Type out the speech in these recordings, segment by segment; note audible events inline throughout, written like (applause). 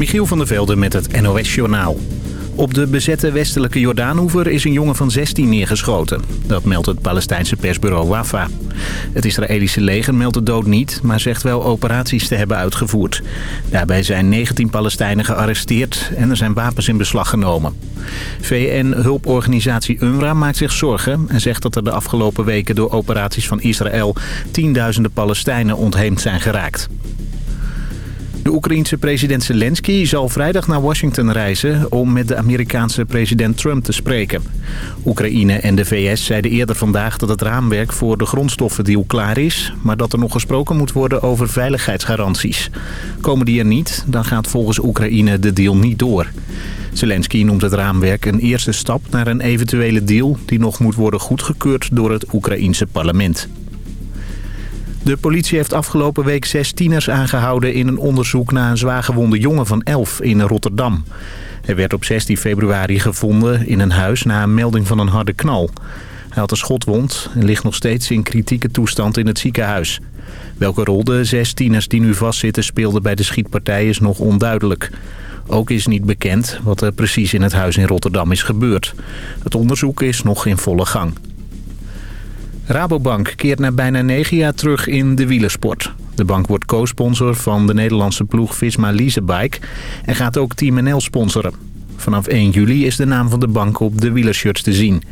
Michiel van der Velde met het NOS-journaal. Op de bezette westelijke Jordaanoever is een jongen van 16 neergeschoten. Dat meldt het Palestijnse persbureau Wafa. Het Israëlische leger meldt de dood niet, maar zegt wel operaties te hebben uitgevoerd. Daarbij zijn 19 Palestijnen gearresteerd en er zijn wapens in beslag genomen. VN-hulporganisatie UNRWA maakt zich zorgen en zegt dat er de afgelopen weken door operaties van Israël tienduizenden Palestijnen ontheemd zijn geraakt. De Oekraïense president Zelensky zal vrijdag naar Washington reizen om met de Amerikaanse president Trump te spreken. Oekraïne en de VS zeiden eerder vandaag dat het raamwerk voor de grondstoffendeal klaar is, maar dat er nog gesproken moet worden over veiligheidsgaranties. Komen die er niet, dan gaat volgens Oekraïne de deal niet door. Zelensky noemt het raamwerk een eerste stap naar een eventuele deal die nog moet worden goedgekeurd door het Oekraïense parlement. De politie heeft afgelopen week zes tieners aangehouden in een onderzoek naar een zwaargewonde jongen van 11 in Rotterdam. Hij werd op 16 februari gevonden in een huis na een melding van een harde knal. Hij had een schotwond en ligt nog steeds in kritieke toestand in het ziekenhuis. Welke rol de zes tieners die nu vastzitten speelden bij de schietpartij is nog onduidelijk. Ook is niet bekend wat er precies in het huis in Rotterdam is gebeurd. Het onderzoek is nog in volle gang. Rabobank keert na bijna negen jaar terug in de wielersport. De bank wordt co-sponsor van de Nederlandse ploeg Visma Leasebike en gaat ook Team NL sponsoren. Vanaf 1 juli is de naam van de bank op de wielershirts te zien.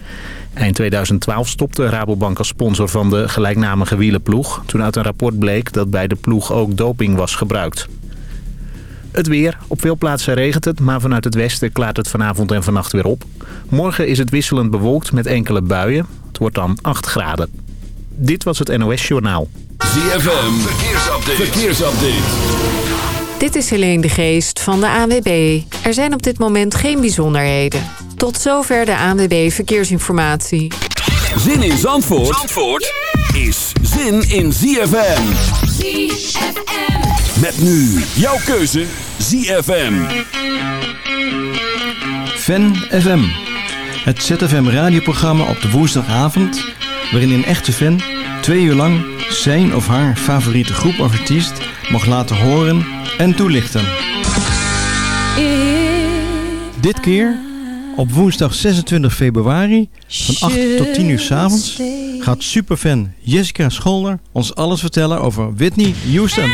Eind 2012 stopte Rabobank als sponsor van de gelijknamige wielerploeg... toen uit een rapport bleek dat bij de ploeg ook doping was gebruikt. Het weer. Op veel plaatsen regent het, maar vanuit het westen klaart het vanavond en vannacht weer op. Morgen is het wisselend bewolkt met enkele buien. Het wordt dan 8 graden. Dit was het NOS Journaal. ZFM. Verkeersupdate. Verkeersupdate. Dit is Helene de Geest van de ANWB. Er zijn op dit moment geen bijzonderheden. Tot zover de ANWB Verkeersinformatie. Zin in Zandvoort, Zandvoort is zin in ZFM. ZFM. Met nu jouw keuze ZFM. Fan FM. Het ZFM radioprogramma op de woensdagavond... waarin een echte fan twee uur lang zijn of haar favoriete groep of artiest... mag laten horen en toelichten. Dit keer op woensdag 26 februari van 8 tot 10 uur s avonds gaat superfan Jessica Scholder ons alles vertellen over Whitney Houston.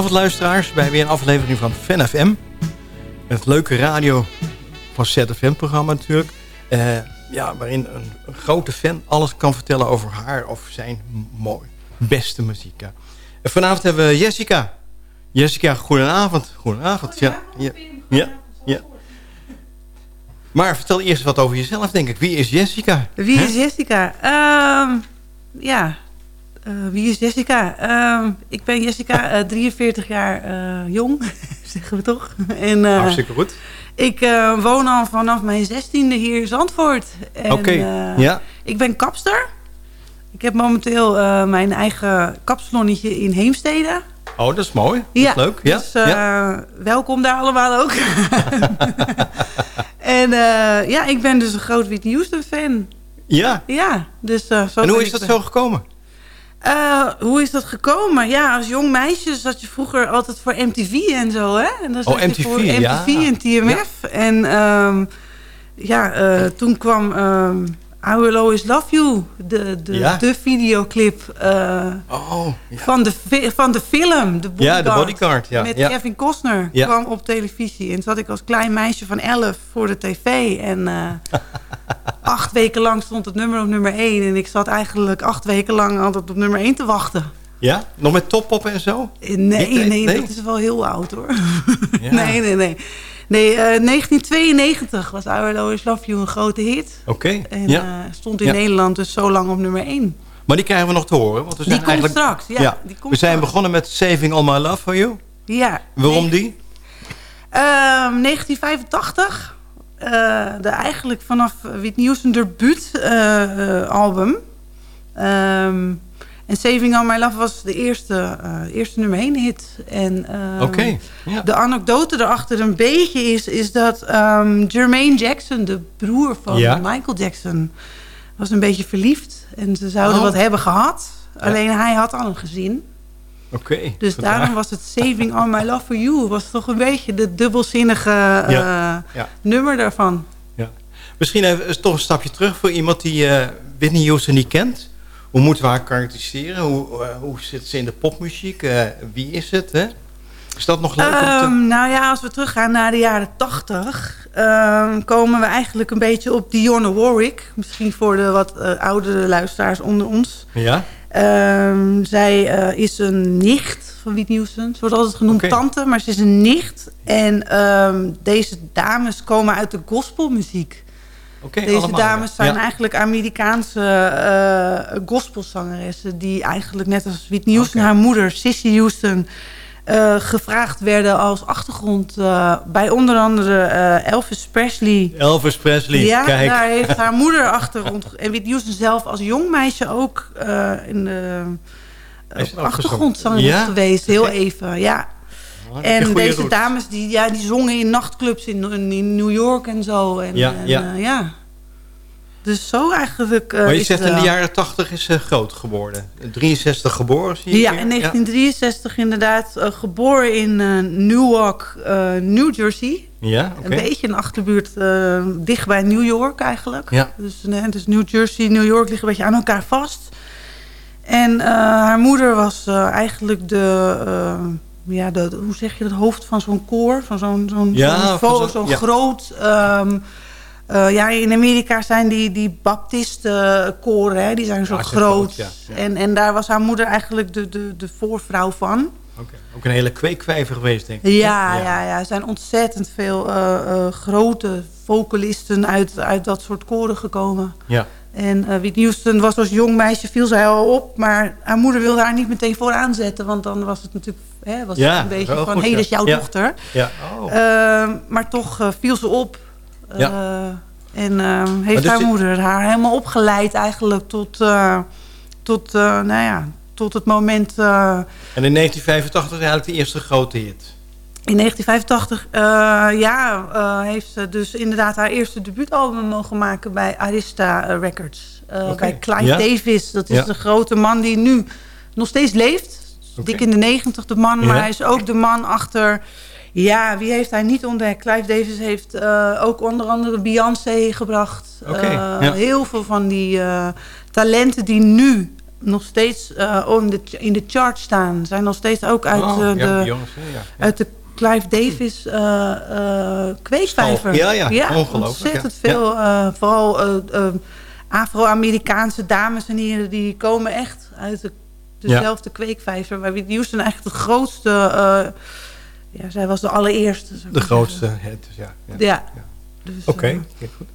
Goedenavond luisteraars, bij weer een aflevering van Fan FM. Het leuke radio van ZFM-programma natuurlijk. Eh, ja, waarin een, een grote fan alles kan vertellen over haar of zijn mooi, beste muziek. En vanavond hebben we Jessica. Jessica, goedenavond. Goedenavond. Ja, ja, ja, ja. Maar vertel eerst wat over jezelf, denk ik. Wie is Jessica? Wie is Jessica? Ehm, ja, Eh, wie is Jessica? Ehm, ik ben Jessica, (laughs) eh, 43 jaar eh, jong, (laughs) zeggen we toch? En eh, Hartstikke goed. ik eh, woon al vanaf mijn 16e hier in Zandvoort. Oké, eh, ja. Ik ben kapster. Ik heb momenteel eh, mijn eigen kapsalonnetje in Heemstede. Oh, dat is mooi. Dat is leuk. Ja, Dus eh, ja. welkom daar allemaal ook. (laughs) en eh, ja, ik ben dus een groot Whitney Houston fan. ja. Ja, dus eh, zo En hoe is dat zo gekomen? Eh, hoe is dat gekomen? Ja, als jong meisje zat je vroeger altijd voor MTV en zo, hè? En dan Oh, zat je MTV, voor ja. MTV en TMF. En ehm, ja, eh, toen kwam ehm I Will Always Love You, de, de, Ja. de videoclip eh, Oh, ja. van, de, van de film, de Ja, Bodyguard. de Bodyguard, ja, Met ja. Kevin Costner, Ja. kwam op televisie. En zat ik als klein meisje van 11 voor de tv. En (laughs) acht weken lang stond het nummer op nummer 1. En ik zat eigenlijk acht weken lang altijd op nummer 1 te wachten. Ja? Nog met toppop en zo? Eh, Nee, nee, nee? dat is wel heel oud hoor. Ja. (laughs) Nee, nee, nee. Nee, eh, 1992 was I Will Always Love You een grote hit. Oké, En ja. eh, stond in Ja. Nederland dus zo lang op nummer 1. Maar die krijgen we nog te horen. Want we Die zijn komt eigenlijk... straks. Ja, die komt we zijn straks. begonnen met Saving All My Love For You. Ja. Waarom Nee. die? Ehm, 1985. Eh, de, eigenlijk vanaf Whitney Houston debuut eh, eh, album. Ehm, en Saving All My Love was de eerste, eh, eerste nummer 1 hit. En, ehm. De anekdote erachter een beetje is, is dat ehm, Jermaine Jackson, de broer van. Michael Jackson, was een beetje verliefd. En ze zouden Oh. wat hebben gehad. Alleen hij had al een gezin. Oké. Dus daarom was het Saving All My Love For You... was toch een beetje de dubbelzinnige eh, Ja, ja. nummer daarvan. Ja. Misschien even is toch een stapje terug voor iemand die eh Whitney Houston niet kent. Hoe moeten we haar karakteriseren? Hoe, eh, hoe zit ze in de popmuziek? Eh, wie is het? Hè? Is dat nog leuk te... Ehm, nou ja, als we teruggaan naar de jaren 80... ehm, komen we eigenlijk een beetje op Dionne Warwick. Misschien voor de wat eh, oudere luisteraars onder ons. Ja? Ehm, zij eh, is een nicht van Whitney Houston. Ze wordt altijd genoemd tante, maar ze is een nicht. En ehm, deze dames komen uit de gospelmuziek. Deze allemaal, dames zijn Ja. eigenlijk Amerikaanse eh gospelzangeressen... die eigenlijk net als Whitney Houston, haar moeder Sissy Houston... eh, gevraagd werden als achtergrond eh, bij onder andere eh, Elvis Presley... Elvis Presley, Ja, kijk. daar heeft haar moeder achtergrond... En Whitney Houston zelf als jong meisje ook in de gezongen? Ja? geweest. Heel even, ja. En deze dames die, ja, die zongen in nachtclubs in, in, New York en zo. En, Ja, en, ja. ja. Dus zo eigenlijk... eh, Maar je zegt het in de jaren 80 is ze groot geworden. 63 geboren, zie je Ja, hier. in 1963 inderdaad. eh, geboren in eh, Newark, New Jersey. Ja, oké. Een beetje een achterbuurt dicht bij New York eigenlijk. Ja. Dus, nee, dus New Jersey, New York liggen een beetje aan elkaar vast. En haar moeder was eigenlijk de, ja, de, hoe zeg je dat, hoofd van zo'n koor. Van zo'n zo'n Ja, zo'n ja. groot... ehm, eh, ja, in Amerika zijn die, die baptistenkoren, hè, die zijn zo Ja, ze zijn groot. groot, ja, ja. En, en daar was haar moeder eigenlijk de, de, de voorvrouw van. Ook een hele kweekvijver geweest, denk ik. Ja, ja. ja, Er zijn ontzettend veel eh, eh, grote vocalisten uit, uit dat soort koren gekomen. Ja. En eh Whitney Houston was als jong meisje, viel zij al op. Maar haar moeder wilde haar niet meteen vooraan zetten. Want dan was het natuurlijk hè, was Ja, het een beetje van... hé, hey, dat is jouw dochter. ja. Oh. Ehm, maar toch viel ze op. Ja. Eh, en ehm, heeft dus haar moeder haar helemaal opgeleid eigenlijk tot, eh, tot, eh, nou ja, tot het moment... En in 1985 is eigenlijk de eerste grote hit. in 1985 eh, ja, heeft ze dus inderdaad haar eerste debuutalbum mogen maken bij Arista Records. Oké. Bij Clive Ja. Davis. Dat is Ja. de grote man die nu nog steeds leeft. Dik in de negentig de man. Ja. Maar hij is ook de man achter... Ja, wie heeft hij niet ontdekt? Clive Davis heeft eh, ook onder andere Beyoncé gebracht. Eh, heel veel van die eh, talenten die nu nog steeds in de, in de chart staan... zijn nog steeds ook uit, ja, de, ja, uit de Clive Davis kweekvijver. Ja, ja, ongelooflijk. Ontzettend veel, vooral Afro-Amerikaanse dames en heren... die komen echt uit de, dezelfde kweekvijver... waar Houston eigenlijk de grootste ja, zij was de allereerste. De grootste. Het, dus ja, ja. ja. Dus, eh, Oké, goed.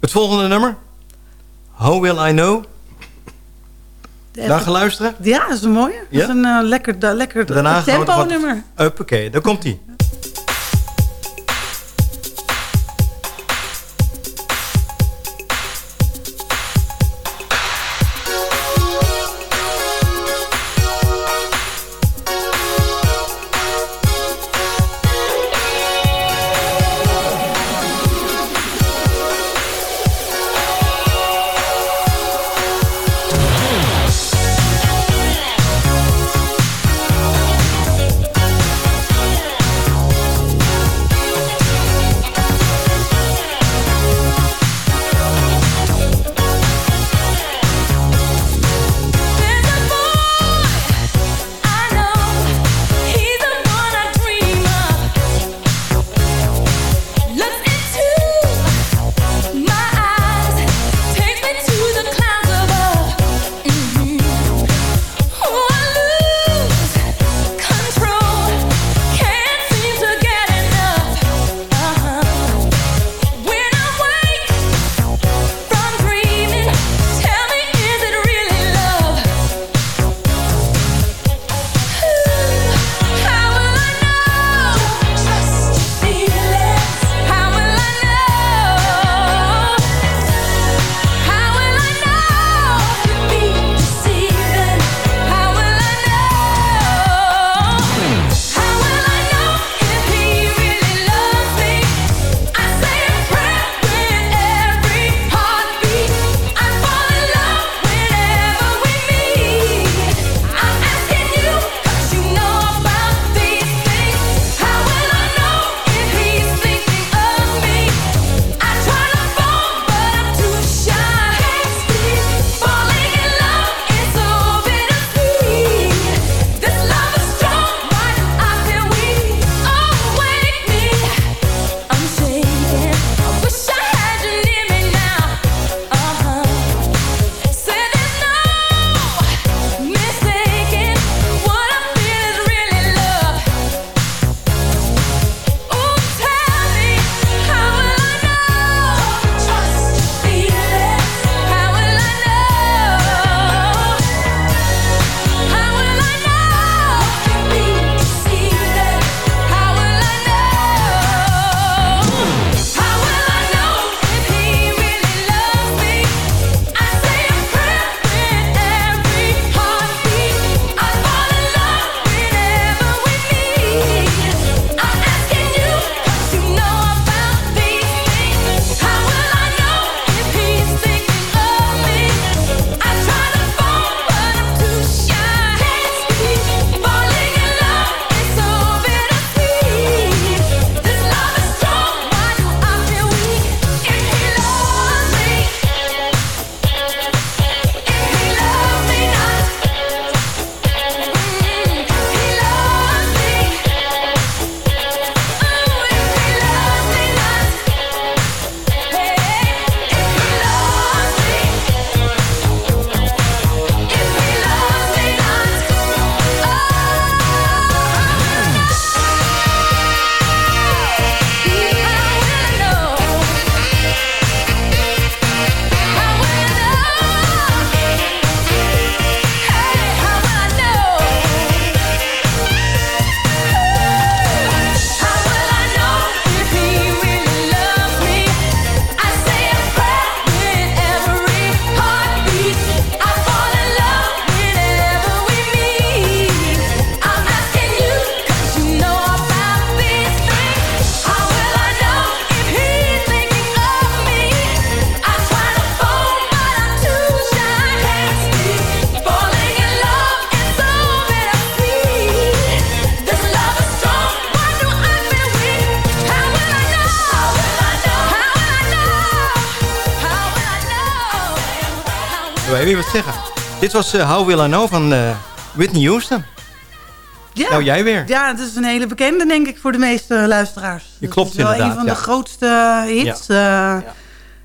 Het volgende nummer. How Will I Know? Daar gaan luisteren? Ja, dat is een mooie. Dat is een eh, lekker, da, lekker tempo nummer. Oké, daar komt hij. Dit was eh, How Will I Know van eh, Whitney Houston. Ja. Nou, jij weer. Ja, het is een hele bekende, denk ik, voor de meeste luisteraars. Je klopt Het is wel inderdaad, een van ja. de grootste hits eh,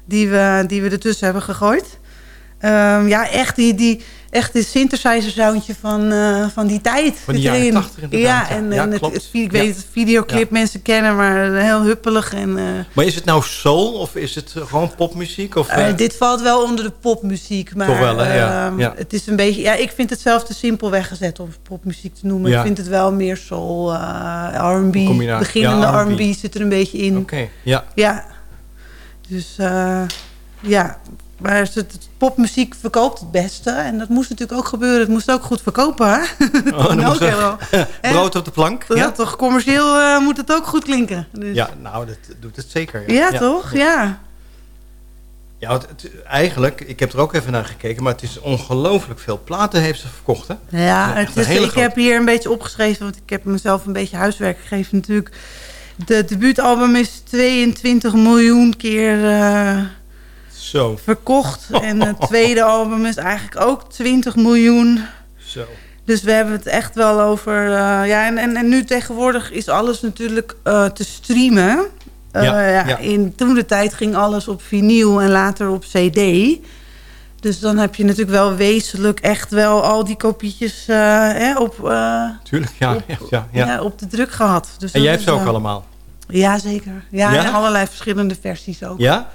die, we, die we ertussen hebben gegooid. Ehm, ja, echt die, die, echt die synthesizer soundje van, eh, van die tijd. Van de zit jaren erin. 80 inderdaad, Ja, en, Ja, en het, het, ik Ja. weet videoclip mensen kennen, maar heel huppelig. En, eh, Maar is het nou soul of is het gewoon popmuziek? Of, eh, dit valt wel onder de popmuziek. Maar, Toch wel, hè? Ja, ehm. Het is een beetje, ja, ik vind het zelf te simpel weggezet om popmuziek te noemen. Ik vind het wel meer soul, R&B. Beginnende R&B. Zit er een beetje in. Oké, ja. Ja. Dus ja, maar het, popmuziek verkoopt het beste. En dat moest natuurlijk ook gebeuren. Het moest ook goed verkopen, (laughs) (laughs) hè? Oh, oké er wel. Brood op de plank. Ja, Ja, toch commercieel eh, moet het ook goed klinken. Dus, ja nou, dat doet het zeker. ja, toch? Ja. Ja, het, het- eigenlijk, ik heb er ook even naar gekeken, maar het is ongelooflijk veel platen heeft ze verkocht, hè? Ja, het is, ik heb hier een beetje opgeschreven, want ik heb mezelf een beetje huiswerk gegeven natuurlijk. De debuutalbum is 22 miljoen keer eh, Zo, verkocht. (laughs) En het tweede album is eigenlijk ook 20 miljoen. zo. Dus we hebben het echt wel over... eh, ja, en, en, en nu tegenwoordig is alles natuurlijk eh, te streamen. Eh, Ja. In toen de tijd ging alles op vinyl en later op cd. Dus dan heb je natuurlijk wel wezenlijk echt wel al die kopietjes eh, hè, op, Tuurlijk, ja. op, ja, ja, op de druk gehad. Dus En jij hebt ze ook allemaal? Ja, zeker. Ja, Ja? en allerlei verschillende versies ook. Ja?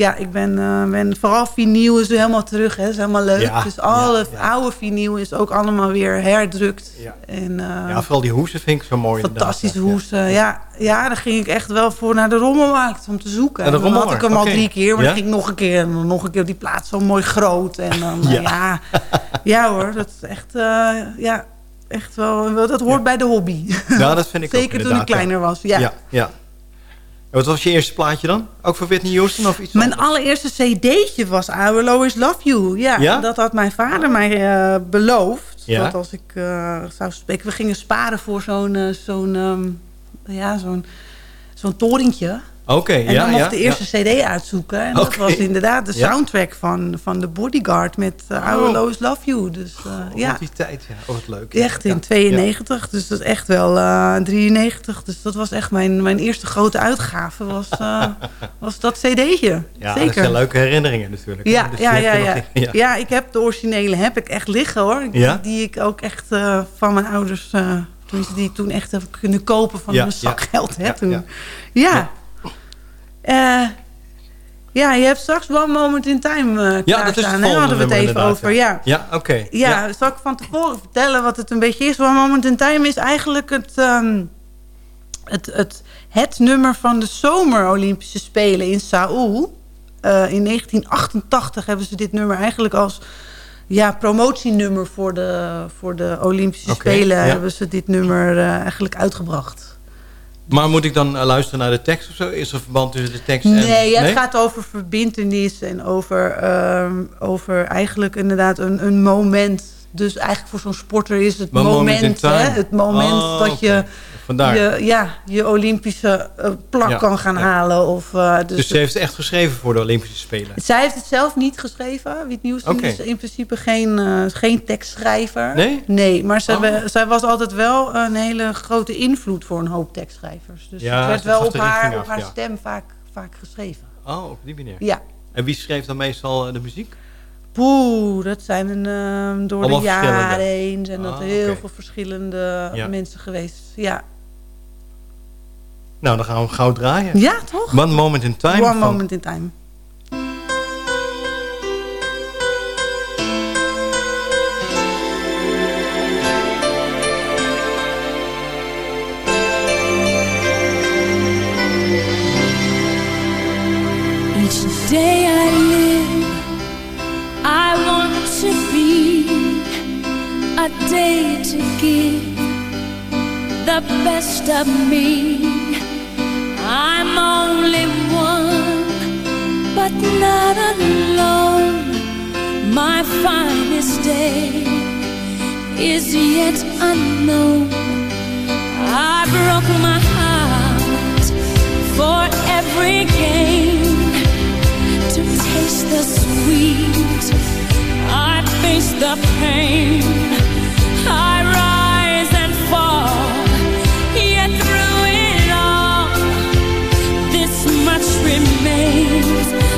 Ja, ik ben, eh, ben vooral vinyl is helemaal terug. Hè. Dat is helemaal leuk. Ja, dus alle ja, ja. oude vinyl is ook allemaal weer herdrukt. Ja. En, eh, Ja, vooral die hoesen vind ik zo mooi fantastische hoesen. Ja. Ja, daar ging ik echt wel voor naar de rommelmarkt om te zoeken. En dan had ik hem al drie keer, maar dan ging ik nog een keer. En dan nog een keer op die plaats zo mooi groot. En dan, eh, Ja. ja. hoor, dat is echt, ja, echt wel, dat hoort bij de hobby. Ja, dat vind ik (laughs) ook Zeker toen ik kleiner was. Ja. Ja, wat was je eerste plaatje dan? Ook voor Whitney Houston of iets Mijn anders? allereerste cd'tje was I Will Always Love You. Ja, Ja? dat had mijn vader mij eh, beloofd. Ja? Dat als ik eh, zou spreken... We gingen sparen voor zo'n eh, zo'n ehm, ja, zo'n zo'n torentje. Oké, En ja, dan mocht ja. de eerste cd uitzoeken. En dat was inderdaad de soundtrack van, van The Bodyguard met eh, I. Will Always Love You. Dus eh, ja. die tijd, ja. Oh, wat leuk. echt in Ja. 92. Dus dat is echt wel eh 93. Dus dat was echt mijn, mijn eerste grote uitgave. Was, eh, (laughs) was dat cd'tje. Ja, Zeker. dat zijn leuke herinneringen natuurlijk. Ja, Dus ja, ja, ja. nog- ja. ja. ik heb de originele heb ik echt liggen hoor. Die, die ik ook echt eh, van mijn ouders, eh, toen ze die toen echt heb kunnen kopen van mijn zakgeld. Hè, ja, toen. ja. Ja. Ja. je hebt straks One Moment in Time eh Ja, dat is het volgende hadden we het even over. Ja. Ja, oké. Ja, zal ik van tevoren vertellen wat het een beetje is? One Moment in Time is eigenlijk het, ehm, het, het, het nummer van de Zomer-Olympische Spelen in Seoul. Eh, in 1988 hebben ze dit nummer eigenlijk als ja, promotienummer voor de, voor de Olympische Spelen... ja. hebben ze dit nummer eh, eigenlijk uitgebracht. Maar moet ik dan eh, luisteren naar de tekst of zo? Is er verband tussen de tekst en... Nee, het gaat over verbindenis en over, ehm, over eigenlijk inderdaad een, een moment. Dus eigenlijk voor zo'n sporter is het moment hè, het moment Oh, dat je Vandaar. je, ja, je Olympische eh, plak Ja, kan gaan ja. halen. Of, eh, dus dus ze heeft het echt geschreven voor de Olympische Spelen? zij heeft het zelf niet geschreven. Houston Oké. is in principe geen, eh, geen tekstschrijver. Nee? Nee, maar zij, Oh. zij was altijd wel een hele grote invloed voor een hoop tekstschrijvers. Dus Ja, het werd wel op haar, op haar stem vaak, vaak geschreven. Oh, op die manier. Ja. En wie schreef dan meestal de muziek? Poeh, dat zijn ehm, door Allemaal de jaren heen zijn dat Ah, heel veel verschillende mensen geweest. Ja, Nou, dan gaan we gauw draaien. ja toch? One Moment in Time. One van- moment in time. Each day I live, I want to be a day to give the best of me. Only one, but not alone. My finest day is yet unknown. I broke my heart for every gain to taste the sweet. I think face the pain. Remains.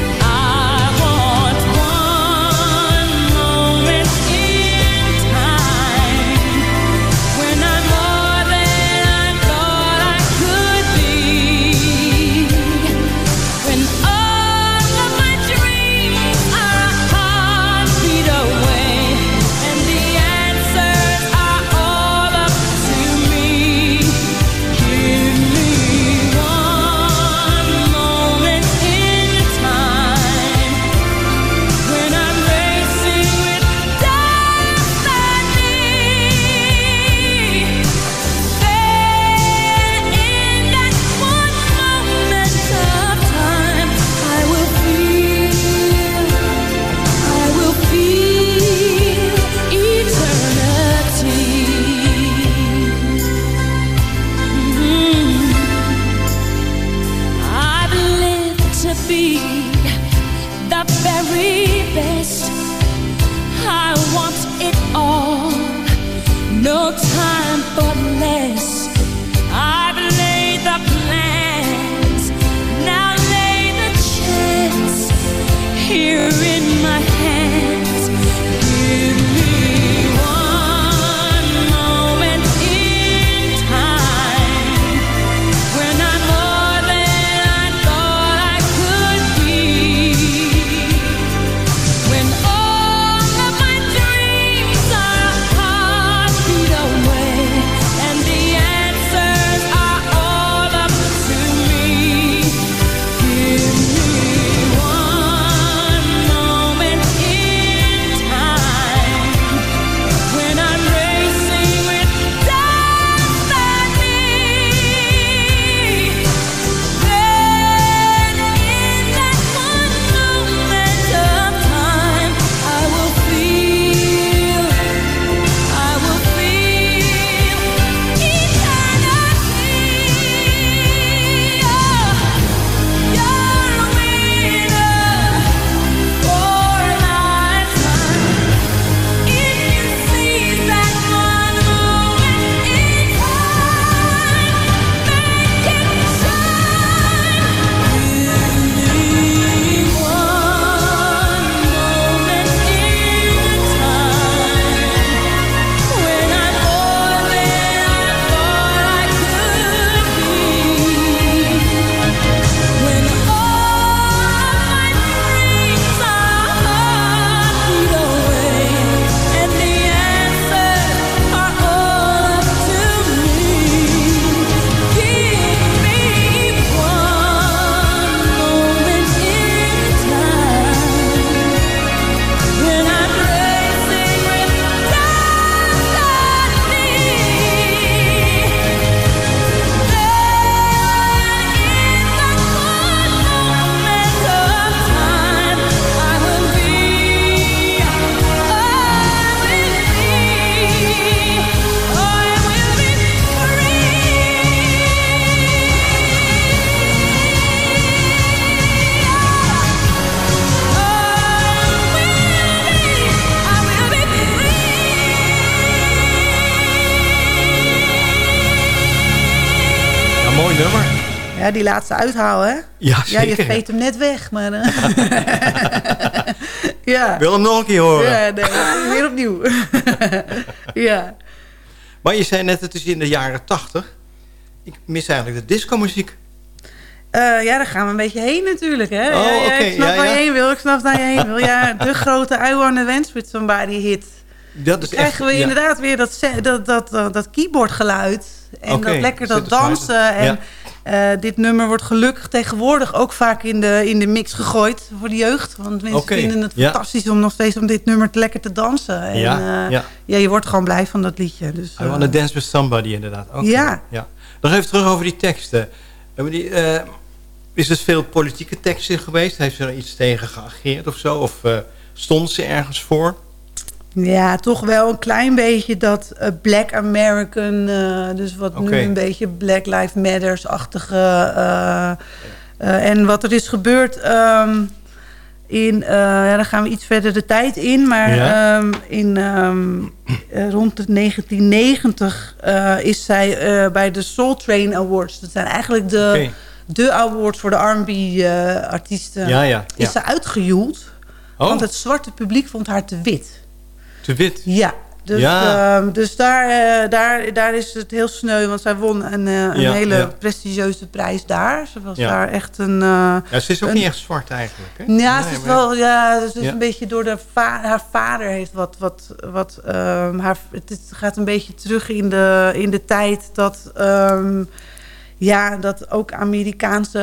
Die laatste uithouden, hè? Ja, je veet hem net weg, maar... eh, (laughs) ja. Ik wil hem nog een keer horen. Ja, nee, weer opnieuw. (laughs) ja. Maar je zei net, het is in de jaren tachtig. Ik mis eigenlijk de discomuziek. Eh, ja, daar gaan we een beetje heen natuurlijk, hè? Oh, ja, ik snap ja, waar je heen wil, ik snap waar je heen wil. Ja, de grote I Wanna Dance With Somebody hit. Dat is krijgen we echt, ja. inderdaad weer dat, dat, dat, dat, dat keyboardgeluid. En dat lekker dat dansen. En eh, dit nummer wordt gelukkig tegenwoordig ook vaak in de, in de mix gegooid voor de jeugd. Want mensen vinden het ja. fantastisch om nog steeds om dit nummer te lekker te dansen. En, Ja, eh, ja. ja, je wordt gewoon blij van dat liedje. Dus, I eh, wanna dance with somebody, inderdaad. Oké, Ja. ja. Nog even terug over die teksten. Die, eh, is er veel politieke teksten geweest? Heeft ze er iets tegen geageerd of zo? Of eh, stond ze ergens voor? Ja, toch wel een klein beetje dat eh, Black American, eh, dus wat nu een beetje Black Lives Matters-achtige. eh, en wat er is gebeurd, ehm, in, ja, dan gaan we iets verder de tijd in. Maar Ja. ehm, in, ehm, eh, rond de 1990 eh, is zij bij de Soul Train Awards. Dat zijn eigenlijk de, de awards voor de R&B-artiesten. Ja, ja. ja. Is ze uitgejoeld. Oh, Want het zwarte publiek vond haar te wit. Te wit. Ja. Dus, Ja. ehm, dus daar, eh, daar, daar is het heel sneu. Want zij won een, eh, een Ja, hele ja. prestigieuze prijs daar. Ze was daar echt een... eh, Ja, ze is ook Een- niet echt zwart eigenlijk. Hè? ja, Nee, ze is wel, ja, ze is een beetje door de va- haar vader heeft wat, wat, wat ehm, haar, het gaat een beetje terug in de, in de tijd dat, ehm, ja, dat ook Amerikaanse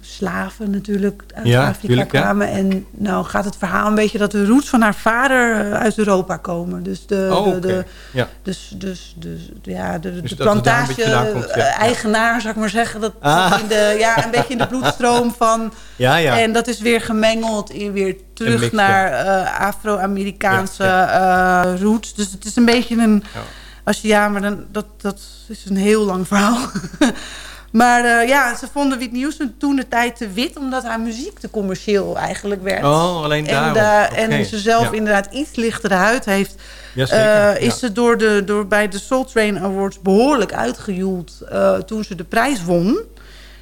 slaven natuurlijk uit Ja, Afrika tuurlijk, ja. kwamen. En nou gaat het verhaal een beetje dat de roots van haar vader eh, uit Europa komen. Dus de, Oh, de, oké. de, Ja. dus, dus, dus ja, de, Dus de ja. plantage-eigenaar, zou ik maar zeggen. Dat Ah. in de, ja, een beetje in de bloedstroom van... (laughs) Ja. En dat is weer gemengeld in weer terug mix, naar eh, Afro-Amerikaanse eh, roots. Dus het is een beetje een... Ja. Als je, ja, maar dan, dat, dat is een heel lang verhaal. (laughs) maar eh, ja, ze vonden Whitney Houston toen de tijd te wit... omdat haar muziek te commercieel eigenlijk werd. Oh, alleen en, daarom. da- Oké. en ze zelf Ja. inderdaad iets lichtere huid heeft... Eh, is ze door de, door, bij de Soul Train Awards behoorlijk uitgejoeld... eh, toen ze de prijs won.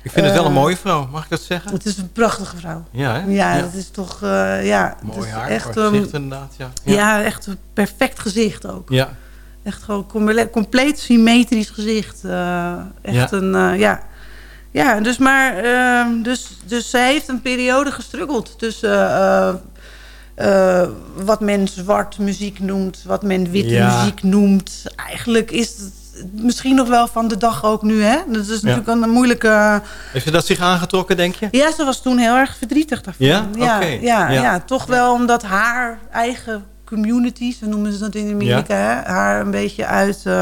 Ik vind het wel een mooie vrouw, mag ik dat zeggen? Het is een prachtige vrouw. Ja, hè? Ja, dat is toch... ja, Mooi haar, echt, gezicht inderdaad. Ja. ja. echt een perfect gezicht ook. Ja. Echt gewoon comple- compleet symmetrisch gezicht. eh, echt Ja. een... eh, ja. Ja, dus maar... ehm, dus, dus zij heeft een periode gestruggeld tussen... eh, wat men zwart muziek noemt, wat men witte Ja. muziek noemt. Eigenlijk is het misschien nog wel van de dag ook nu, hè? Dat is natuurlijk een moeilijke... Heeft ze dat zich aangetrokken, denk je? Ja, ze was toen heel erg verdrietig daarvan. Ja? Ja, Oké. ja, Ja. ja. toch wel omdat haar eigen community, zo noemen ze dat in Amerika, hè, haar een beetje uit, eh,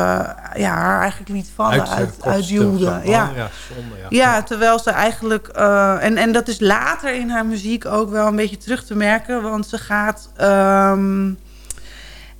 ja, haar eigenlijk liet vallen, uit, uit, zo. uitduwde. Oh, ja. ja, zonde, ja. Ja, terwijl ze eigenlijk... eh, en, en dat is later in haar muziek ook wel een beetje terug te merken. Want ze gaat... ehm,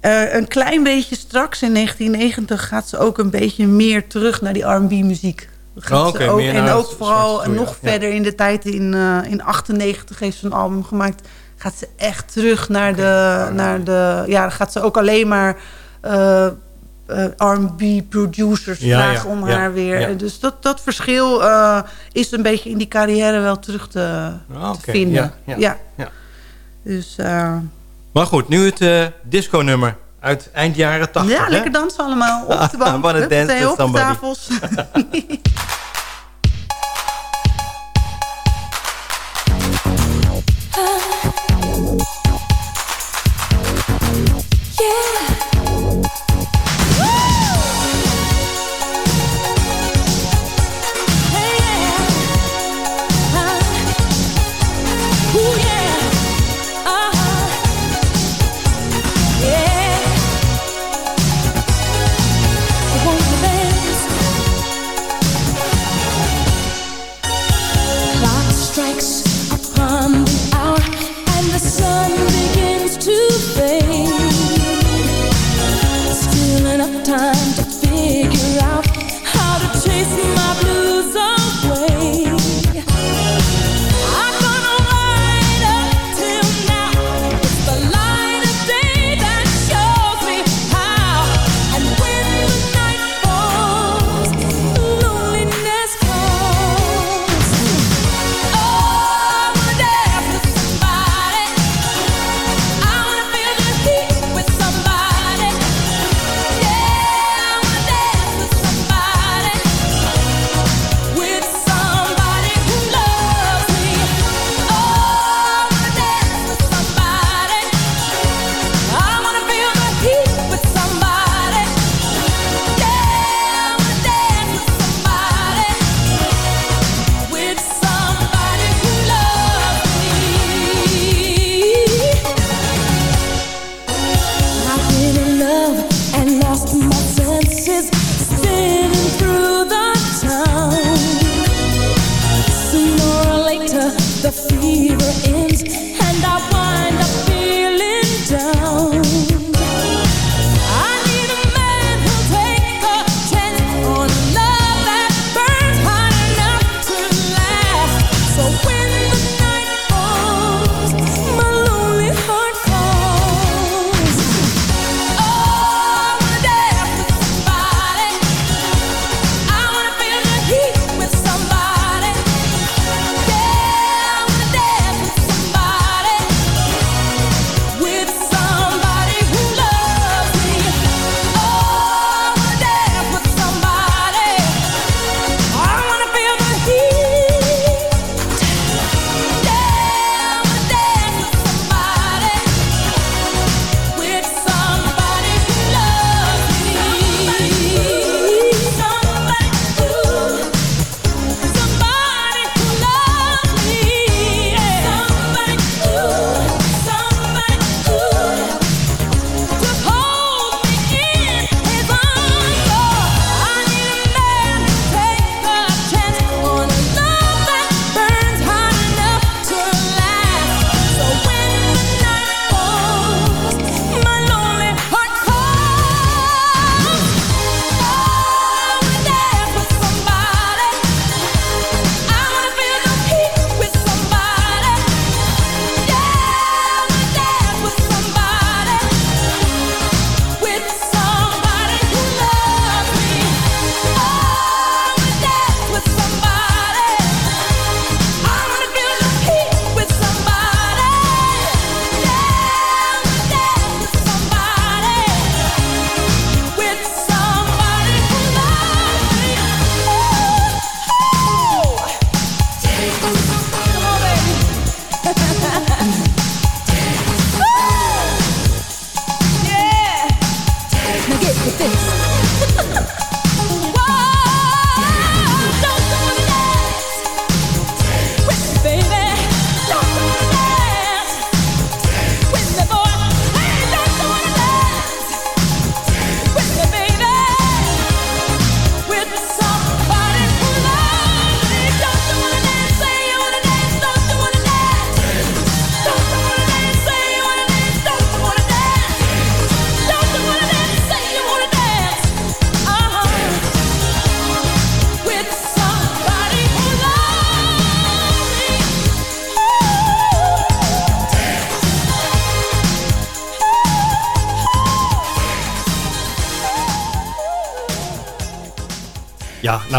eh, een klein beetje straks, in 1990, gaat ze ook een beetje meer terug naar die R&B muziek. Gaat Oh, ook, en ook vooral toe, nog verder in de tijd, in, eh in 98 heeft ze een album gemaakt. Gaat ze echt terug naar de... Naar de ja, dan gaat ze ook alleen maar... eh, eh, R&B producers Ja, vragen ja, om ja, haar weer. Dus dat, dat verschil eh, is een beetje in die carrière wel terug te, Ah, te vinden. ja, ja, ja. ja. Dus eh, Maar goed, nu het disco-nummer uit eind jaren 80. ja, hè? lekker dansen allemaal. Op de (laughs) bank, op de tafels. (laughs) (laughs)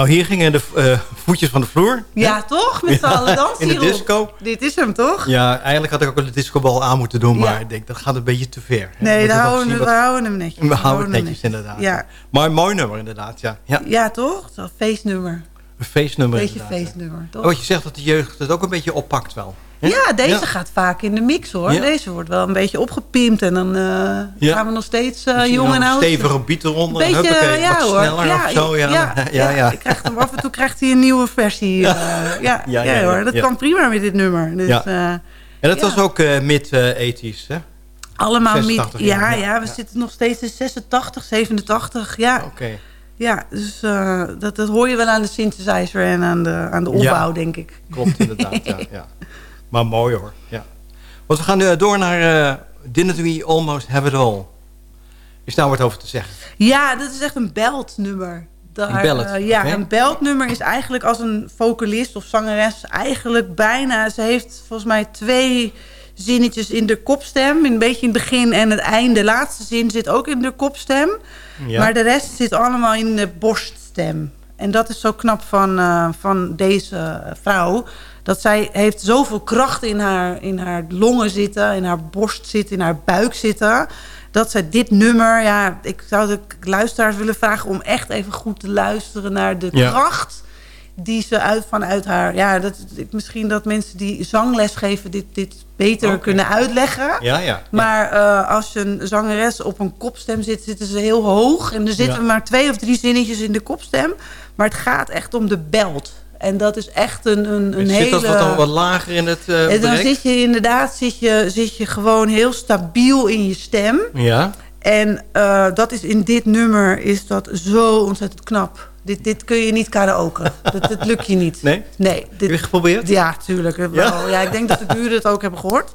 nou hier gingen de eh, voetjes van de vloer. Ja, toch? Met z'n Ja, allen dansen in de disco. Dit is hem, toch? Ja, eigenlijk had ik ook de discobal aan moeten doen, maar Ja. ik denk dat gaat een beetje te ver. hè. Nee, We houden, we wat- houden hem netjes. We houden het netjes inderdaad. Ja. Maar een mooi nummer inderdaad, ja. ja. Ja, toch? Zo'n feestnummer. Een feestnummer Beetje inderdaad. ja. feestnummer, toch? Oh, wat je zegt dat de jeugd het ook een beetje oppakt wel. Ja, deze Ja. gaat vaak in de mix hoor. Ja. Deze wordt wel een beetje opgepimpt en dan eh, Ja. gaan we nog steeds uh, jong en een oud. stevige beat eronder. Beetje, huppakee, ja wat hoor. sneller ja, of zo. Ja, ja, (laughs) ja. Ik krijg hem, af en toe krijgt hij een nieuwe versie. (laughs) Ja, ja, Ja, hoor. Dat kan prima met dit nummer. Dus, Ja. eh, En dat was ook eh, mid-80s, hè? allemaal 86 mid, ja, ja, we zitten nog steeds in 86, 87. Ja, Oké. ja dus eh, dat, dat hoor je wel aan de synthesizer en aan de, aan de Ja. opbouw, denk ik. Klopt inderdaad, (laughs) ja, ja. Maar mooi hoor, ja. Want we gaan nu door naar eh Didn't We Almost Have It All. Is daar wat over te zeggen? Ja, dat is echt een beltnummer. Daar, Een ballad, eh, ja, een beltnummer is eigenlijk als een vocalist of zangeres eigenlijk bijna... Ze heeft volgens mij twee zinnetjes in de kopstem. Een beetje in het begin en het einde. De laatste zin zit ook in de kopstem. Ja. Maar de rest zit allemaal in de borststem. En dat is zo knap van, eh, van deze vrouw. Dat zij heeft zoveel kracht in haar, in haar longen zitten, in haar borst zitten, in haar buik zitten. Dat zij dit nummer, ja, ik zou de luisteraars willen vragen om echt even goed te luisteren naar de Ja. kracht die ze uit, vanuit haar... Ja, dat, misschien dat mensen die zangles geven dit, dit beter kunnen uitleggen. Ja, ja. Maar eh, als je een zangeres op een kopstem zit, zitten ze heel hoog. En er zitten maar twee of drie zinnetjes in de kopstem. Maar het gaat echt om de belt. En dat is echt een, een, een Zit hele... dat wat, dan wat lager in het eh en dan bereik? zit je inderdaad zit je, zit je gewoon heel stabiel in je stem. Ja, En eh, dat is in dit nummer is dat zo ontzettend knap. Dit, dit kun je niet karaoke. (laughs) dat, dat lukt je niet. nee? Nee. Heb Dit, je geprobeerd? ja, tuurlijk. Wel. Ja? ik denk dat de buren het ook hebben gehoord.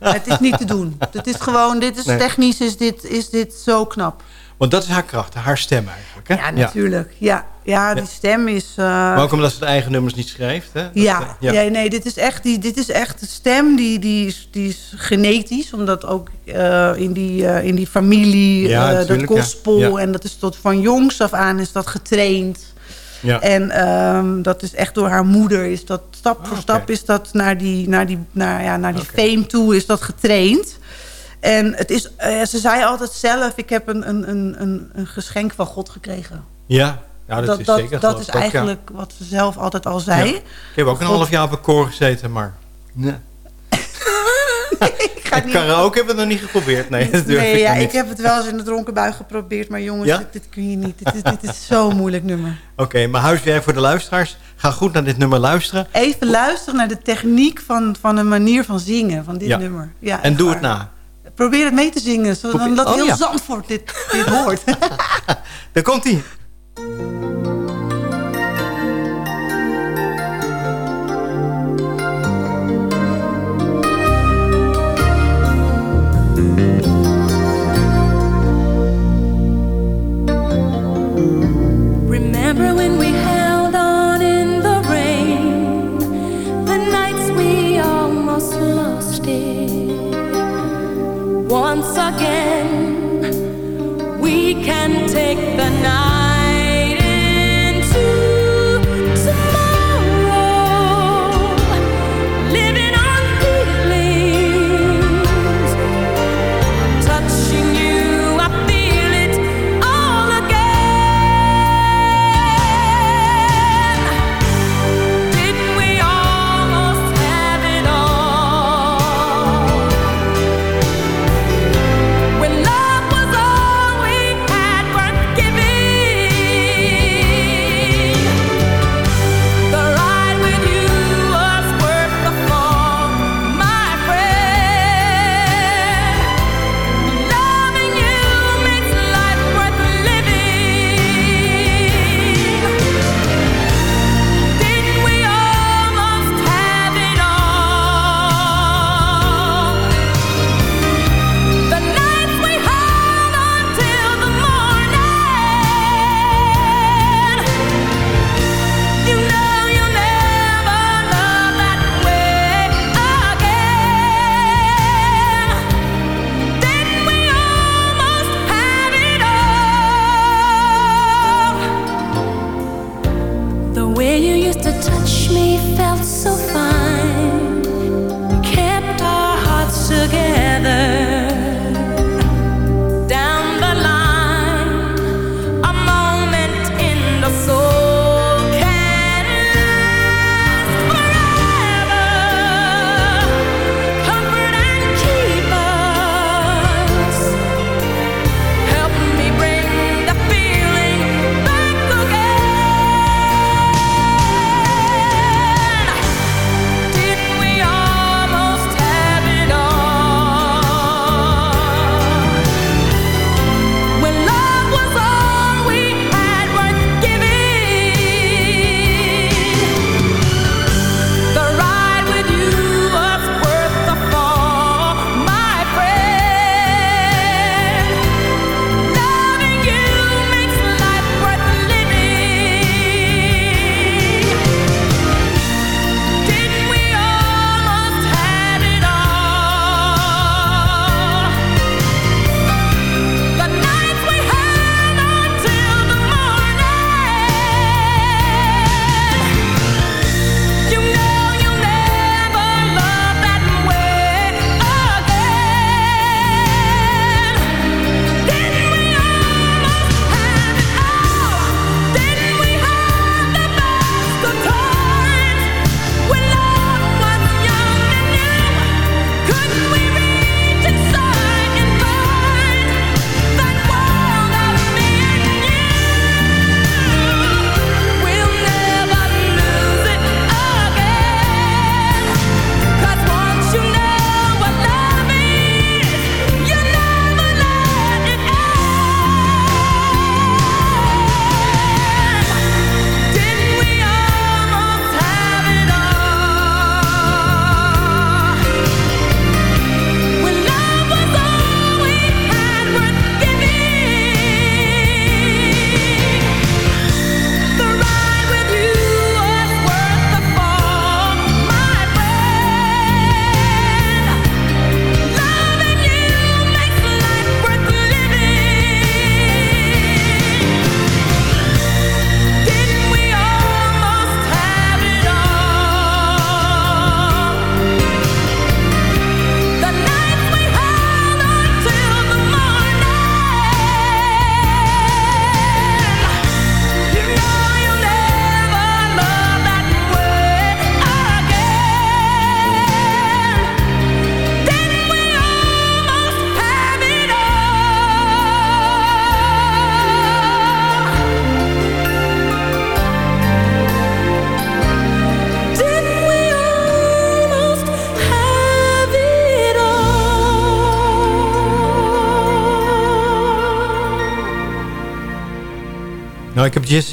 Maar het is niet te doen. (laughs) Het is gewoon, dit is Nee. technisch is dit, is dit zo knap. Want dat is haar kracht, haar stem eigenlijk. Hè? Ja, natuurlijk. Ja, ja die stem is... eh, Maar ook omdat ze de eigen nummers niet schrijft. Hè? Dat, ja, eh, ja. nee, dit is echt, die, dit is echt de stem, die, die, is, die is genetisch. Omdat ook eh, in, die, eh, in die familie, Ja, eh, ja. gospel... En dat is tot van jongs af aan is dat getraind. ja. En ehm, dat is echt door haar moeder. Is dat stap voor Ah, stap is dat naar die, naar die, naar, ja, naar die fame toe is dat getraind. En het is, eh, ze zei altijd zelf, ik heb een, een, een, een, een geschenk van God gekregen. ja. ja, dat, dat is dat, zeker. dat is ja. eigenlijk wat ze zelf altijd al zei. Ja. Ik heb ook een God- half jaar op een koor gezeten, maar... Nee. (laughs) ik ga niet... karaoke hebben we nog niet geprobeerd. Nee, dat durf Nee, ik ja, niet. ik heb het wel eens in de dronken bui geprobeerd. Maar jongens, Ja? dit, dit kun je niet. Dit, is- dit is zo'n moeilijk nummer. Oké, maar huiswerk voor de luisteraars. Ga goed naar dit nummer luisteren. Even luisteren naar de techniek van, van een manier van zingen van dit Ja. nummer. Ja, En doe waar. het na. Probeer het mee te zingen, zodat Oh, heel ja. Zandvoort dit, dit hoort. (laughs) Daar komt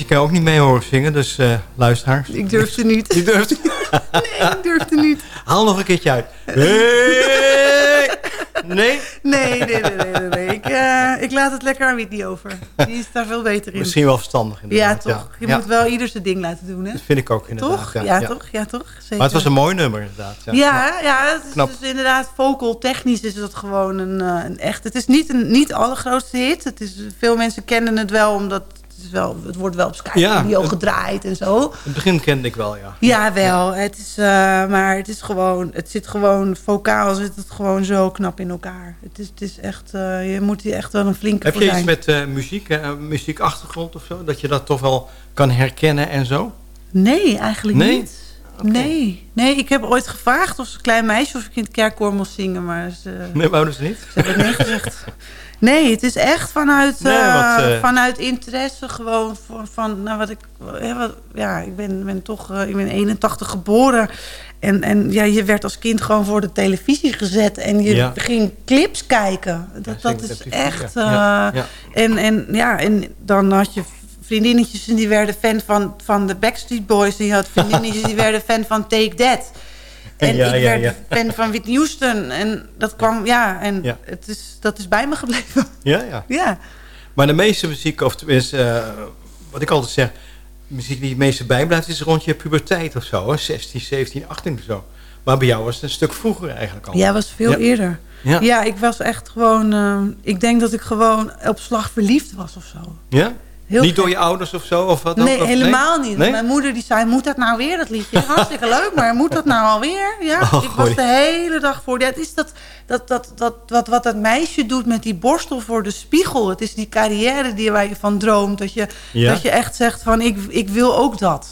ik Jessica ook niet mee horen zingen, dus eh luisteraars. Ik durfde niet. Niet. (laughs) Nee, ik durfde niet. Haal nog een keertje uit. Nee? Nee, nee, nee, nee. nee, nee. Ik, eh, ik laat het lekker aan Whitney over. Die is daar veel beter in. Misschien wel verstandig Ja, inderdaad. toch. Je Ja. moet wel ieder zijn ding laten doen, hè? Dat vind ik ook inderdaad. Toch? Ja, toch? Ja, toch? Zeker. Maar het was een mooi nummer inderdaad. Ja, Ja, ja, het is Knap. dus inderdaad vocal technisch is dat gewoon een, eh, een echt. Het is niet een niet de allergrootste hit. Het is, veel mensen kennen het wel omdat is wel, het wordt wel op Skype Ja, het- gedraaid en zo. Het begin kende ik wel, ja. Ja, wel. Het is, eh, maar het is gewoon, het zit gewoon, vocaal zit het gewoon zo knap in elkaar. Het is, het is echt, eh, je moet hier echt wel een flinke Heb je zijn. iets met eh, muziek, muziekachtergrond of zo? Dat je dat toch wel kan herkennen en zo? Nee, eigenlijk Nee? niet. Nee. nee, ik heb ooit gevraagd of ze een klein meisje of ik in het kerkkoor moest zingen, maar ze, Nee, wouden ze niet? Ze hebben nee gezegd. (laughs) Nee, het is echt vanuit, Nee, eh, eh, vanuit interesse gewoon van, van nou wat ik, wat, ja, ik ben, ben toch, eh, ik ben 81 geboren en, en ja, je werd als kind gewoon voor de televisie gezet en je Ja. ging clips kijken. Dat, Ja, dat is echt. En, en ja, en dan had je vriendinnetjes en die werden fan van, van de Backstreet Boys en je had vriendinnetjes die werden fan van Take That. En Ja, ik ja, werd ja. fan van Whitney Houston. En dat kwam, ja, en Ja. Het is, dat is bij me gebleven. Ja, ja. ja. Maar de meeste muziek, of tenminste, eh, wat ik altijd zeg... muziek die het meeste bijblijft is rond je puberteit of zo. Hè? 16, 17, 18 of zo. Maar bij jou was het een stuk vroeger eigenlijk al. Jij was veel Ja. eerder. Ja. Ja. ik was echt gewoon... eh, ik denk dat ik gewoon op slag verliefd was of zo. Ja? Heel niet door je ouders of zo? Of wat? Nee, Of- helemaal niet. Nee? Mijn moeder die zei, moet dat nou weer, dat liedje? (laughs) Hartstikke leuk, maar moet dat nou alweer? Ja, Oh, ik was de hele dag voor. Ja, het is dat, dat, dat, dat, wat, wat dat meisje doet met die borstel voor de spiegel. Het is die carrière die waar je van droomt. Dat je, Ja. dat je echt zegt van, ik, ik wil ook dat.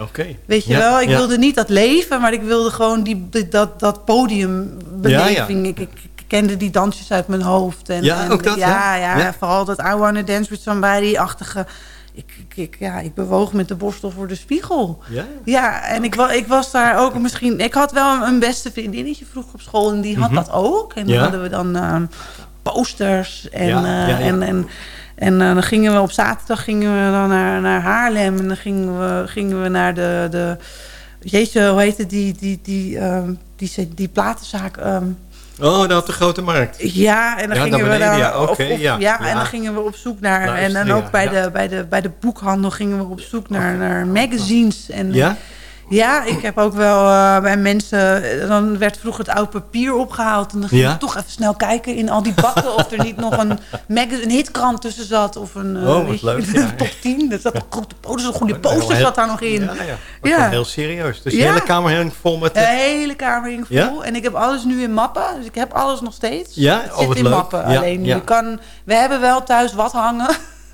Oké. Weet je Ja, wel, ik wilde niet dat leven, maar ik wilde gewoon die, dat, dat podiumbeleving. Ik kende die dansjes uit mijn hoofd. En, Ja, en- ook dat, ja, ja, Ja. vooral dat I Wanna Dance With Somebody-achtige. Ik, ik, ik- ja, ik bewoog met de borstel voor de spiegel. Ja? Ja, en ik, ik was daar ook misschien... Ik had wel een beste vriendinnetje vroeger op school en die had dat ook. En dan Mhm. Ja. hadden we dan ehm, posters en... Ja, eh, ja, en, en en eh, dan gingen we op zaterdag gingen we dan naar, naar Haarlem. En dan gingen we, gingen we naar de, de... Jeetje, hoe heet het? Die, die, die, ehm, die, die, die platenzaak. ehm, Oh, dat op de grote markt. ja, en dan Ja, gingen we ja, oké, of- of- ja. en dan gingen we op zoek naar... en dan ook bij. De, bij, de, bij de boekhandel gingen we op zoek naar, naar magazines. En, Ja? Ja, ik heb ook wel eh, bij mensen... Dan werd vroeger het oud papier opgehaald. En dan ging Ja? ik toch even snel kijken in al die bakken... of er niet nog een, een hitkrant tussen zat. Of een, eh, Oh, wat je, leuk, (laughs) ja. top 10. Er zat een goede goede Oh, nou, poster heel- zat daar nog in. Ja, ja. Ja. heel serieus. Dus je Ja. hele kamer hing vol met... De hele kamer hing vol. En ik heb alles nu in mappen. Dus ik heb alles nog steeds. Ja? Het Oh, zit in leuk. mappen. Alleen. Je kan, we hebben wel thuis wat hangen.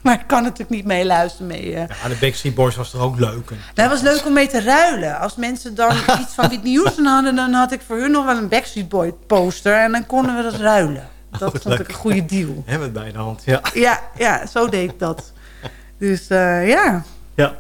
Maar ik kan natuurlijk niet meeluisteren mee. eh. Ja, de Backstreet Boys was toch ook leuk? En- Nou, was leuk om mee te ruilen. Als mensen dan (laughs) iets van Whitney Houston hadden... dan had ik voor hun nog wel een Backstreet Boy poster. En dan konden we dat ruilen. (laughs) Dat wat vond ik een goede deal. Hebben we het bij de hand, ja. Ja, ja zo deed ik dat. (laughs) Dus eh, ja. ja.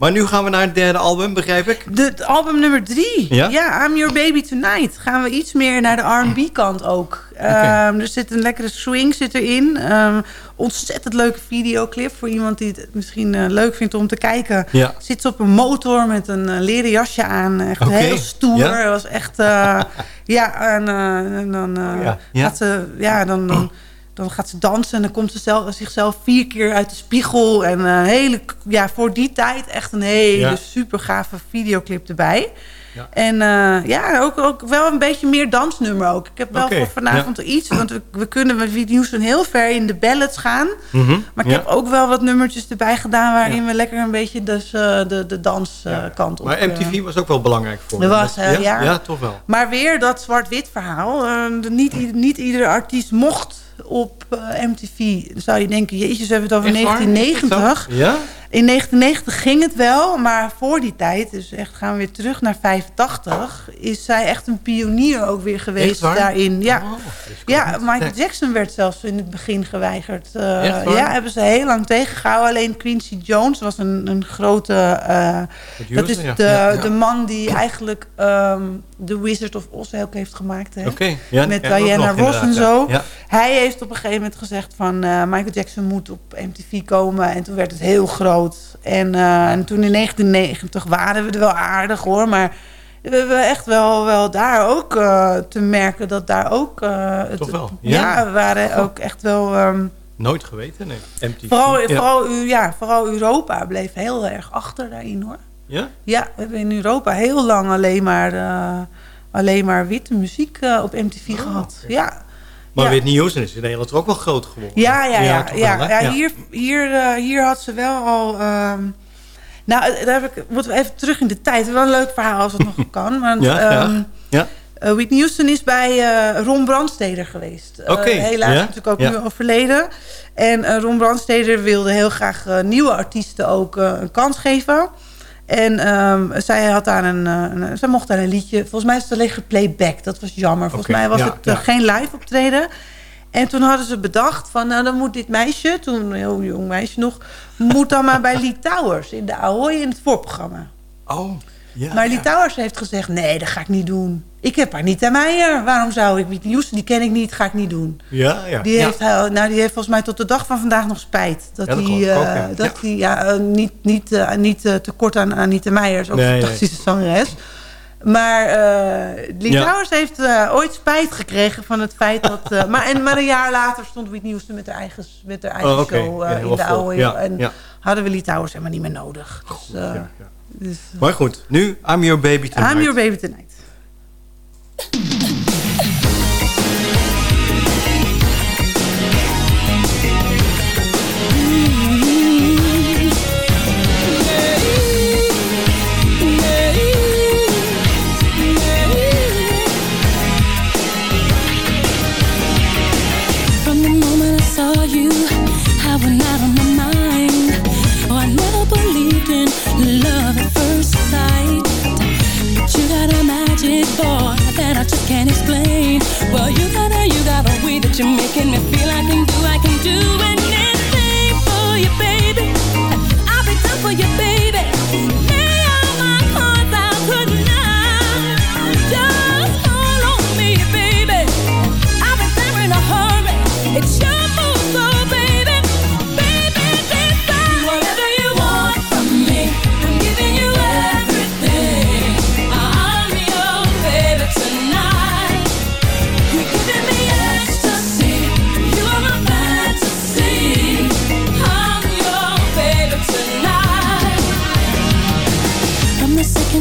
Maar nu gaan we naar het derde album, begrijp ik? De, het album nummer drie. Ja? I'm Your Baby Tonight. Gaan we iets meer naar de R&B kant ook. Ehm, er zit een lekkere swing zit erin. Ehm, ontzettend leuke videoclip voor iemand die het misschien eh, leuk vindt om te kijken. Ja. Zit ze op een motor met een eh, leren jasje aan. Echt Oké. heel stoer. Ja? Het was echt... eh, (laughs) ja, en, en dan Oh ja. Ja. ze... Ja, dan... dan dan gaat ze dansen en dan komt ze zelf, zichzelf vier keer uit de spiegel. En een hele, ja, voor die tijd echt een hele Ja. super gave videoclip erbij. Ja. En eh, ja, ook, ook wel een beetje meer dansnummer ook. Ik heb wel voor vanavond iets, want we, we kunnen met Houston heel ver in de ballads gaan. Mhm. Maar ik Ja. heb ook wel wat nummertjes erbij gedaan... waarin we lekker een beetje dus, eh, de, de danskant op... Maar eh, MTV was ook wel belangrijk voor je. was, eh, ja? ja. toch wel. Maar weer dat zwart-wit verhaal. Eh, niet, niet iedere artiest mocht op eh, MTV. Dan zou je denken, jezus, we hebben het over Echt waar? 1990. Is dat zo? Ja? In 1990 ging het wel, maar voor die tijd, dus echt gaan we weer terug naar 85, is zij echt een pionier ook weer geweest daarin. Ja, Oh, ja. Michael. Jackson werd zelfs in het begin geweigerd. Waar? ja, hebben ze heel lang tegengehouden. Alleen Quincy Jones was een, een grote... eh, dat is de, Ja, de man die eigenlijk ehm The Wizard of Oz ook heeft gemaakt. Hè? Ja, Met Diana Ross en zo. Ja. Hij heeft op een gegeven moment gezegd van... eh, Michael Jackson moet op MTV komen. En toen werd het heel groot. En, eh, en toen in 1990 waren we er wel aardig hoor. Maar we hebben echt wel, wel daar ook eh, te merken dat daar ook... eh, het- Toch wel? Ja, Ja. we waren ook echt wel... ehm, Nooit geweten, nee. MTV. vooral, ja. vooral, ja, vooral Europa bleef heel erg achter daarin hoor. Ja? Ja, we hebben in Europa heel lang alleen maar, alleen maar witte muziek op MTV gehad. Ja. Maar Ja. Whitney Houston is in Nederland ook wel groot geworden. Ja, ja, ja. ja, wel, hè? ja, hier, hier, eh, hier had ze wel al... ehm, nou, eh, daar heb ik, moeten we even terug in de tijd. Wel een leuk verhaal als het nog (laughs) kan. Want, Ja, ehm, Ja. eh, Whitney Houston is bij Ron Brandsteder geweest. Eh, Oké, helaas ja, natuurlijk ook ja. nu overleden. En Ron Brandsteder wilde heel graag nieuwe artiesten ook een kans geven. En ehm, zij, had daar een, eh, een, zij mocht daar een liedje... Volgens mij is het alleen geplayback. Dat was jammer. Volgens mij was ja, het eh, ja. geen live optreden. En toen hadden ze bedacht van... nou, dan moet dit meisje, toen een heel jong meisje nog... moet dan maar bij Lee Towers in de Ahoy in het voorprogramma. Oh, ja. Maar ja. Towers heeft gezegd... nee, dat ga ik niet doen. Ik heb haar niet aan mij. Waarom zou ik Houston? Die ken ik niet, ga ik niet doen. Ja, ja. Die, heeft, nou, die heeft volgens mij tot de dag van vandaag nog spijt. Dat hij ook, eh, dat Ja. eh, niet, niet, eh, niet tekort aan Anita Meijer is. Ook Nee, een nee. fantastische zangeres. Maar Lee Ja. Towers heeft ooit spijt gekregen van het feit dat... maar, en, maar een jaar later stond Whitney Houston met haar eigen, met haar eigen Oh, show Ja, in de oude. Ja, en hadden we Lee Towers helemaal niet meer nodig. Dus, ja. Dus, eh, Maar goed, nu I'm Your Baby Tonight. I'm your baby tonight. Well, you got a, you got a way that you're making me feel. I can do, I can do anything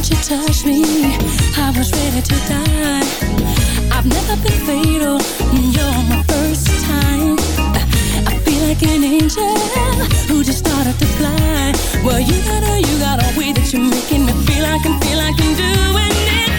you touched me, I was ready to die. I've never been fatal, you're my first time. I feel like an angel who just started to fly. Well, you got a, you got a way that you're making me feel I can feel I can do anything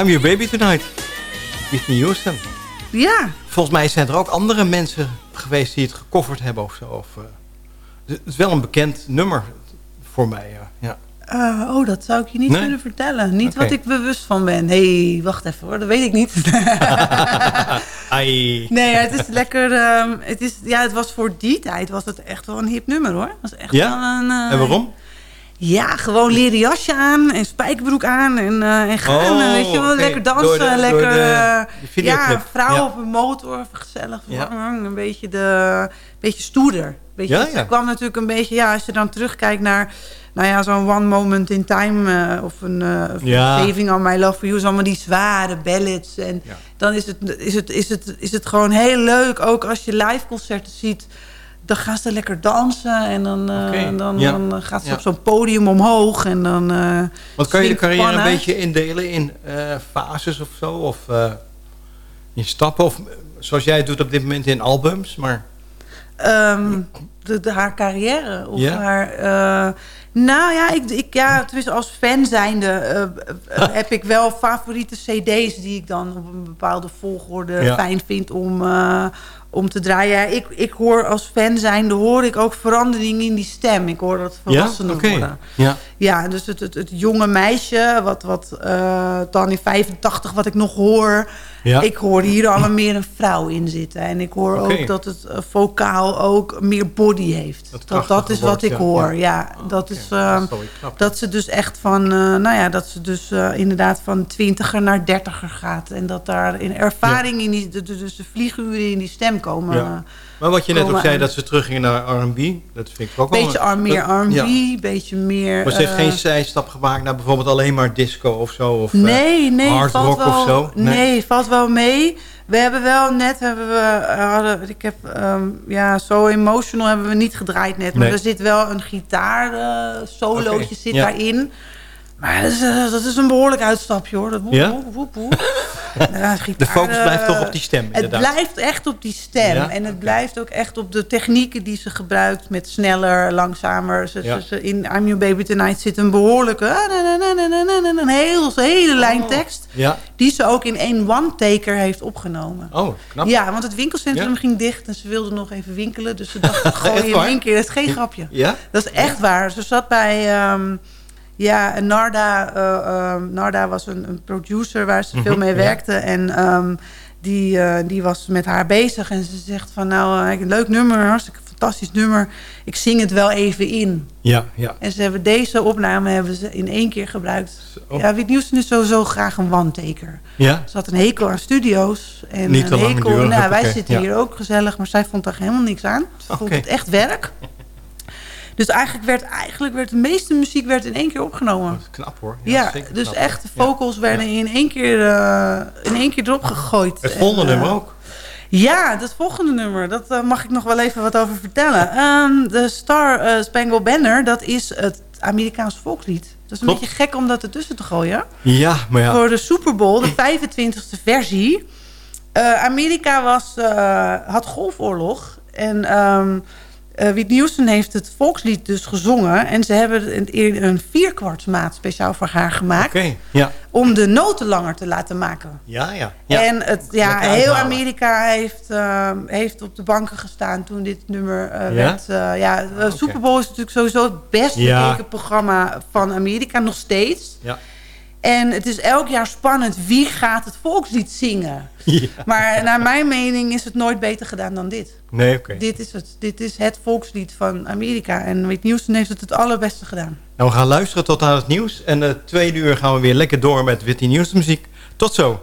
I'm Your Baby Tonight. Whitney Houston. Ja, Volgens mij zijn er ook andere mensen geweest die het gecoverd hebben of zo. Of, eh, het is wel een bekend nummer voor mij. ja. ja. Eh, oh, dat zou ik je niet Nee? kunnen vertellen. Niet wat ik bewust van ben. Hé, hey, wacht even hoor, dat weet ik niet. (laughs) Ai. nee, het is lekker... ehm, het, is, ja, het was voor die tijd was het echt wel een hip nummer hoor. Het was echt Ja? wel een, eh, En waarom? Ja, gewoon leren jasje aan en spijkerbroek aan en, eh, en gaan. Oh, weet je wel, lekker dansen. De- lekker, de- eh, de ja, vrouwen Ja. op een motor, gezellig. Ja. Een beetje, de, beetje stoerder. Weet je, Ja, het ja. kwam natuurlijk een beetje, ja, als je dan terugkijkt naar nou ja, zo'n One Moment in Time eh, of een uh. Saving on My Love for You. is allemaal die zware ballads. En dan is het, is, het, is, het, is het gewoon heel leuk, ook als je live concerten ziet. Dan gaan ze lekker dansen en dan, eh, dan, ja. dan gaat ze Ja. op zo'n podium omhoog. En dan, eh, Want kan je de carrière een beetje indelen in eh, fases of zo? Of eh, in stappen? Of eh, zoals jij het doet op dit moment in albums? Maar Ehm, de, de, haar carrière. Of Ja? haar, eh, nou ja, ik, ik, ja, tenminste als fan zijnde eh, eh, (laughs) heb ik wel favoriete cd's... die ik dan op een bepaalde volgorde fijn vind om, eh, om te draaien. Ja, Ik, ik hoor als fan zijnde hoor ik ook verandering in die stem. Ik hoor dat ja? volwassenen worden. Ja. Ja, dus het, het, het jonge meisje, wat, wat eh, dan in 85 wat ik nog hoor... Ja. Ik hoor hier al meer een vrouw in zitten. En ik hoor ook dat het eh, vocaal ook meer body heeft. Dat Dat, is wat ik hoor. Ja. Oh, dat is... ehm, Dat dat ze dus echt van, eh, nou ja, dat ze dus eh, inderdaad van twintiger naar dertiger gaat. En dat daar in ervaring in die, dus de vlieguren in die stem komen. Maar wat je net ook zei, dat ze teruggingen naar R&B. Dat vind ik ook wel... beetje een- ar- meer R&B, ja. beetje meer... Maar ze heeft eh, geen zijstap gemaakt naar bijvoorbeeld alleen maar disco of zo? Of, eh, Nee, nee, hard valt rock wel, of zo? Nee. Nee. valt wel mee. We hebben wel net, hebben we, eh, hadden, ik heb, ehm, ja, zo emotional hebben we niet gedraaid net. Maar Nee. er zit wel een gitaar eh, solootje zit ja. daarin. Maar dat is, eh, dat is een behoorlijk uitstapje hoor. Dat woep, Ja? woep, woep, woep. (laughs) Ja, gitaar, De focus eh, blijft toch op die stem, Het inderdaad. blijft echt op die stem. Ja? En het blijft ook echt op de technieken die ze gebruikt. Met sneller, langzamer. Ze, Ja. ze- ze- in I'm Your Baby Tonight zit een behoorlijke... na, Een hele, hele lijn tekst. Die ze ook in één one-taker heeft opgenomen. Oh, knap. Ja, want het winkelcentrum ging dicht en ze wilde nog even winkelen. Dus ze (laughs) dacht, gooi in één keer. Dat is geen grapje. Ja? Dat is echt waar. Ze zat bij... ehm, ja, en Narda, eh, ehm, Narda was een, een producer waar ze veel Mhm, mee ja. werkte. En ehm, die, eh, die was met haar bezig. En ze zegt van, nou, eh, een leuk nummer, hartstikke fantastisch nummer. Ik zing het wel even in. Ja, ja. En ze hebben deze opname hebben ze in één keer gebruikt. Zo. Ja, Whitney Houston is sowieso graag een one-taker. Ja? Ze had een hekel aan studio's. En Niet een hekel, nou, wij zitten ja. hier ook gezellig, maar zij vond daar helemaal niks aan. Ze vond het echt werk. Dus eigenlijk werd, eigenlijk werd de meeste muziek werd in één keer opgenomen. Dat is knap hoor. Ja, dus knap. echt de Ja. vocals werden in één keer, eh, in één keer erop gegooid. Het En, volgende eh, nummer ook. Ja, dat volgende nummer, dat eh, mag ik nog wel even wat over vertellen. Ehm, de Star Spangled Banner, dat is het Amerikaans volkslied. Dat is een Klopt. beetje gek om dat ertussen te gooien. Ja, maar ja. Voor de Super Bowl, de 25e versie. Amerika was, had golfoorlog. En ehm eh, Whitney Houston heeft het volkslied dus gezongen. En ze hebben een, een vierkwartsmaat speciaal voor haar gemaakt. Ja. Om de noten langer te laten maken. Ja, ja. ja. En het, ja, heel uithalen. Amerika heeft, ehm, heeft op de banken gestaan toen dit nummer eh, Ja? werd. eh, ja, de oké. Super Bowl is natuurlijk sowieso het best Ja. bekeken programma van Amerika, nog steeds. Ja. En het is elk jaar spannend wie gaat het volkslied zingen. Ja. Maar naar mijn mening is het nooit beter gedaan dan dit. Nee, oké. Dit, is het, dit is het volkslied van Amerika. En Whitney Houston heeft het het allerbeste gedaan. Nou, we gaan luisteren tot aan het nieuws. En de tweede uur gaan we weer lekker door met Whitney Nieuws muziek. Tot zo.